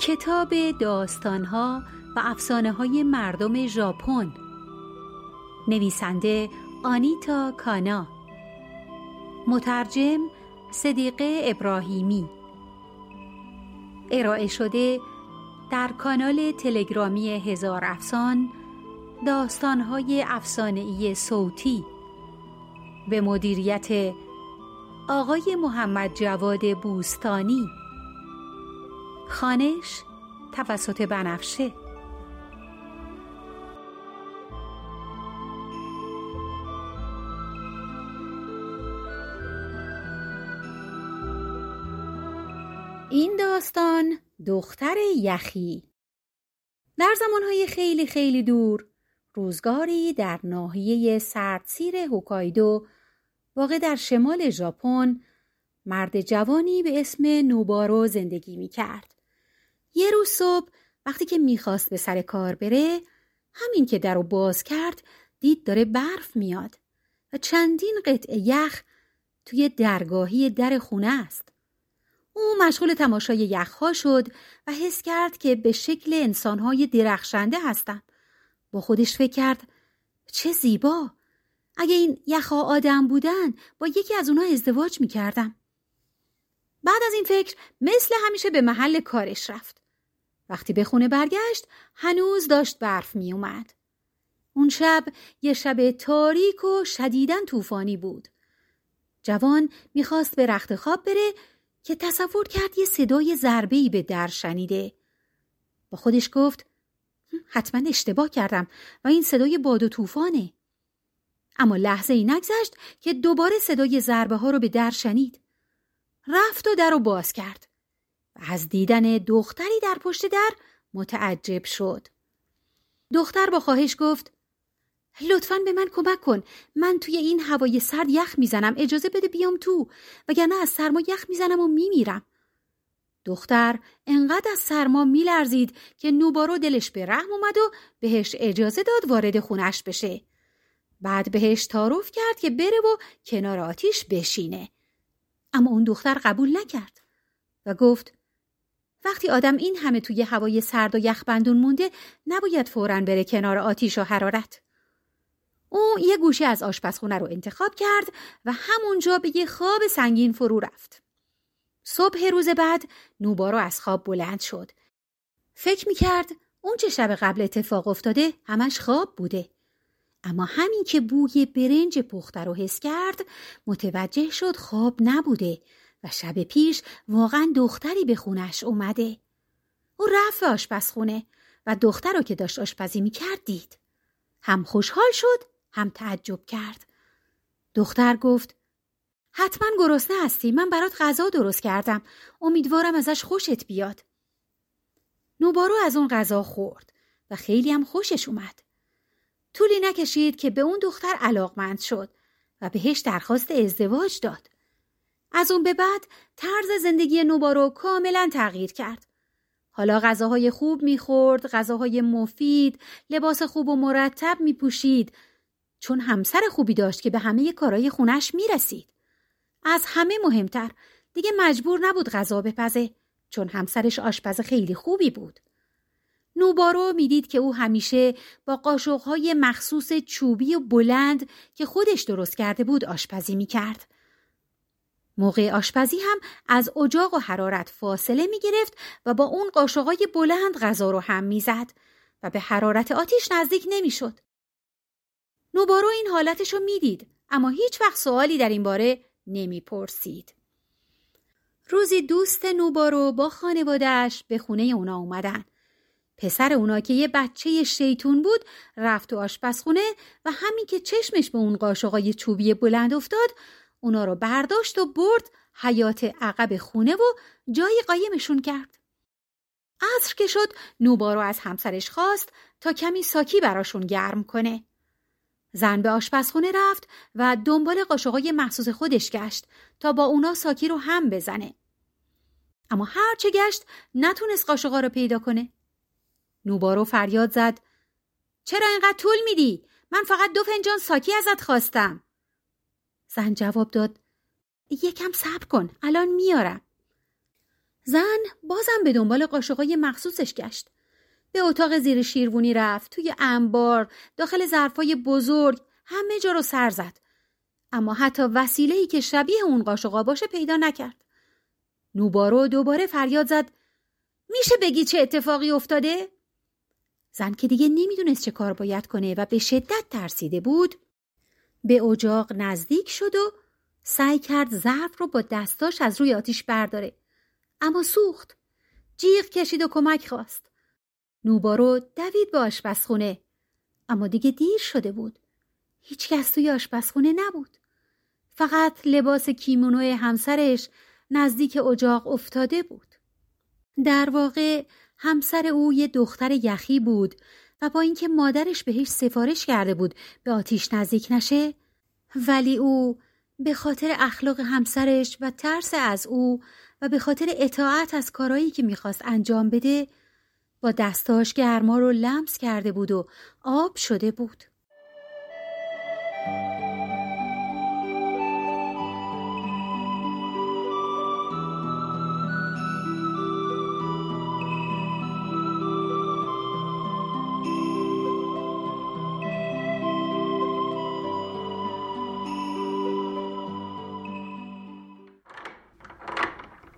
کتاب داستانها و افسانه های مردم ژاپن. نویسنده آنیتا کانا. مترجم صدیقه ابراهیمی. ارائه شده در کانال تلگرامی هزار افسان داستانهای افسانهای صوتی. به مدیریت آقای محمد جواد بوستانی. خانش توسط بنفشه این داستان دختر یخی در زمانهای خیلی خیلی دور روزگاری در ناحیه سردسیر هوکایدو واقع در شمال ژاپن مرد جوانی به اسم نوبارو زندگی می کرد. یه روز صبح وقتی که می‌خواست به سر کار بره همین که در رو باز کرد دید داره برف میاد و چندین قطعه یخ توی درگاهی در خونه است. او مشغول تماشای یخها شد و حس کرد که به شکل انسانهای درخشنده هستند. با خودش فکر کرد چه زیبا اگه این یخها آدم بودن با یکی از اونها ازدواج می‌کردم. بعد از این فکر مثل همیشه به محل کارش رفت. وقتی به خونه برگشت هنوز داشت برف می اومد. اون شب یه شب تاریک و شدیدن طوفانی بود. جوان می‌خواست به رخت خواب بره که تصور کرد یه صدای ضربه‌ای به در شنیده. با خودش گفت حتما اشتباه کردم و این صدای باد و طوفانه. اما لحظه ای نگذشت که دوباره صدای ضربه ها رو به در شنید. رفت و در رو باز کرد از دیدن دختری در پشت در متعجب شد. دختر با خواهش گفت لطفا به من کمک کن. من توی این هوای سرد یخ می‌زنم. اجازه بده بیام تو. وگرنه از سرما یخ می‌زنم و میمیرم. دختر انقدر از سرما میلرزید که نوبارو دلش به رحم اومد و بهش اجازه داد وارد خونش بشه. بعد بهش تعارف کرد که بره و کنار آتیش بشینه. اما اون دختر قبول نکرد و گفت وقتی آدم این همه توی هوای سرد و یخبندون مونده نباید فورا بره کنار آتیش و حرارت او یه گوشه از آشپزخونه رو انتخاب کرد و همونجا به یه خواب سنگین فرو رفت. صبح روز بعد نوبارو از خواب بلند شد. فکر می‌کرد اون چه شب قبل اتفاق افتاده همش خواب بوده. اما همین که بوی برنج پخته رو حس کرد متوجه شد خواب نبوده و شب پیش واقعا دختری به خونش اومده. او رفت آشپزخونه و دختر رو که داشت آشپزی می‌کرد دید. هم خوشحال شد هم تعجب کرد. دختر گفت حتما گرسنه هستی من برات غذا درست کردم. امیدوارم ازش خوشت بیاد. نوبارو از اون غذا خورد و خیلی هم خوشش اومد. طولی نکشید که به اون دختر علاقمند شد و بهش درخواست ازدواج داد. از اون به بعد طرز زندگی نوبارو کاملا تغییر کرد. حالا غذاهای خوب می‌خورد، غذاهای مفید، لباس خوب و مرتب میپوشید چون همسر خوبی داشت که به همه کارهای خونش می‌رسید. از همه مهمتر دیگه مجبور نبود غذا بپزه چون همسرش آشپز خیلی خوبی بود. نوبارو می‌دید که او همیشه با قاشقهای مخصوص چوبی و بلند که خودش درست کرده بود آشپزی می‌کرد. موقع آشپزی هم از اجاق و حرارت فاصله می گرفت و با اون قاشقای بلند غذا رو هم می‌زد و به حرارت آتیش نزدیک نمی‌شد. نوبارو این حالتش رو می‌دید اما هیچ وقت سوالی در این باره نمی‌پرسید. روزی دوست نوبارو با خانوادهش به خونه اونا اومدن. پسر اونا که یه بچه شیطون بود رفت تو آشپزخونه و همین که چشمش به اون قاشقای چوبی بلند افتاد اونا رو برداشت و برد حیات عقب خونه و جای قایمشون کرد. عصر که شد نوبارو از همسرش خواست تا کمی ساکی براشون گرم کنه. زن به آشپزخونه رفت و دنبال قاشقای مخصوص خودش گشت تا با اونا ساکی رو هم بزنه. اما هرچه گشت نتونست قاشقا رو پیدا کنه. نوبارو فریاد زد چرا اینقدر طول میدی؟ من فقط دو فنجان ساکی ازت خواستم. زن جواب داد یکم صبر کن الان میارم. زن بازم به دنبال قاشقای مخصوصش گشت. به اتاق زیر شیروونی رفت توی انبار داخل ظرفای بزرگ همه جا رو سر زد اما حتی وسیله‌ای که شبیه اون قاشقا باشه پیدا نکرد نوبارو دوباره فریاد زد میشه بگی چه اتفاقی افتاده؟ زن که دیگه نمی‌دونست چه کار باید کنه و به شدت ترسیده بود به اجاق نزدیک شد و سعی کرد ظرف رو با دستاش از روی آتیش برداره. اما سوخت. جیغ کشید و کمک خواست. نوبارو دوید به آشپزخونه. اما دیگه دیر شده بود. هیچ کس توی آشپزخونه نبود. فقط لباس کیمونوی همسرش نزدیک اجاق افتاده بود. در واقع همسر او یه دختر یخی بود و با اینکه مادرش بهش سفارش کرده بود به آتیش نزدیک نشه ولی او به خاطر اخلاق همسرش و ترس از او و به خاطر اطاعت از کارایی که می‌خواست انجام بده با دستاش گرما رو لمس کرده بود و آب شده بود.